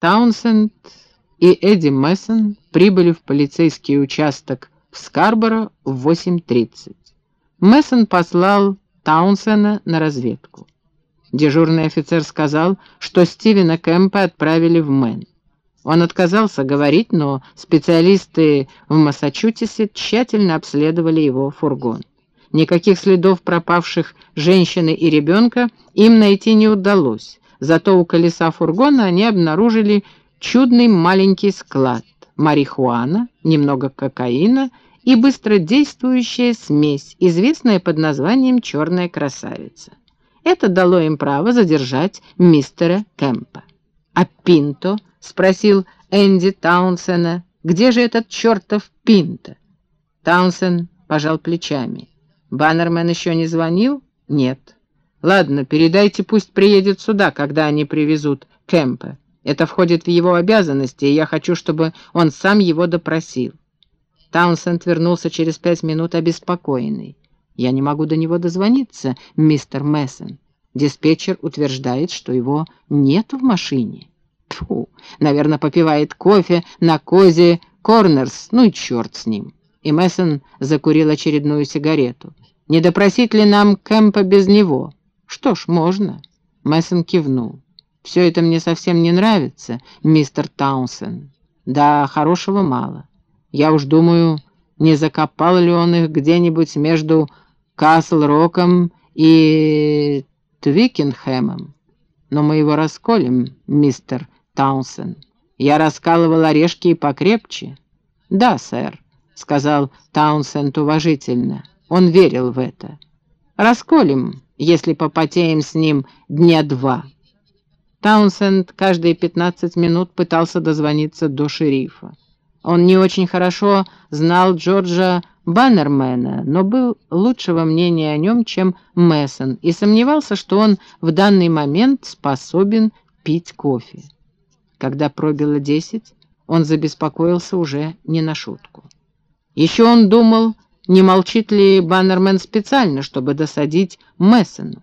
Таунсенд и Эдди Мессон прибыли в полицейский участок в Скарборо в 8.30. Мессон послал Таунсена на разведку. Дежурный офицер сказал, что Стивена Кэмпа отправили в Мэн. Он отказался говорить, но специалисты в Массачусетсе тщательно обследовали его фургон. Никаких следов пропавших женщины и ребенка им найти не удалось, зато у колеса фургона они обнаружили чудный маленький склад, марихуана, немного кокаина и быстродействующая смесь, известная под названием «черная красавица». Это дало им право задержать мистера Кэмпа. «А Пинто?» — спросил Энди Таунсена. «Где же этот чертов Пинто?» Таунсен пожал плечами. «Баннермен еще не звонил?» «Нет». «Ладно, передайте, пусть приедет сюда, когда они привезут Кэмпа. Это входит в его обязанности, и я хочу, чтобы он сам его допросил». Таунсенд вернулся через пять минут обеспокоенный. «Я не могу до него дозвониться, мистер Мессон. Диспетчер утверждает, что его нет в машине. Фу, наверное, попивает кофе на козе Корнерс, ну и черт с ним». И Мессон закурил очередную сигарету. «Не допросить ли нам Кэмпа без него?» «Что ж, можно». Мессон кивнул. «Все это мне совсем не нравится, мистер Таунсен. Да, хорошего мало. Я уж думаю, не закопал ли он их где-нибудь между Касл-Роком и Твикенхэмом. Но мы его расколем, мистер Таунсен. Я раскалывал орешки и покрепче. Да, сэр, сказал Таунсенд уважительно. Он верил в это. Расколем, если попотеем с ним дня два. Таунсенд каждые пятнадцать минут пытался дозвониться до шерифа. Он не очень хорошо знал Джорджа Баннермена, но был лучшего мнения о нем, чем Мессон, и сомневался, что он в данный момент способен пить кофе. Когда пробило десять, он забеспокоился уже не на шутку. Еще он думал, не молчит ли Баннермен специально, чтобы досадить Мессону.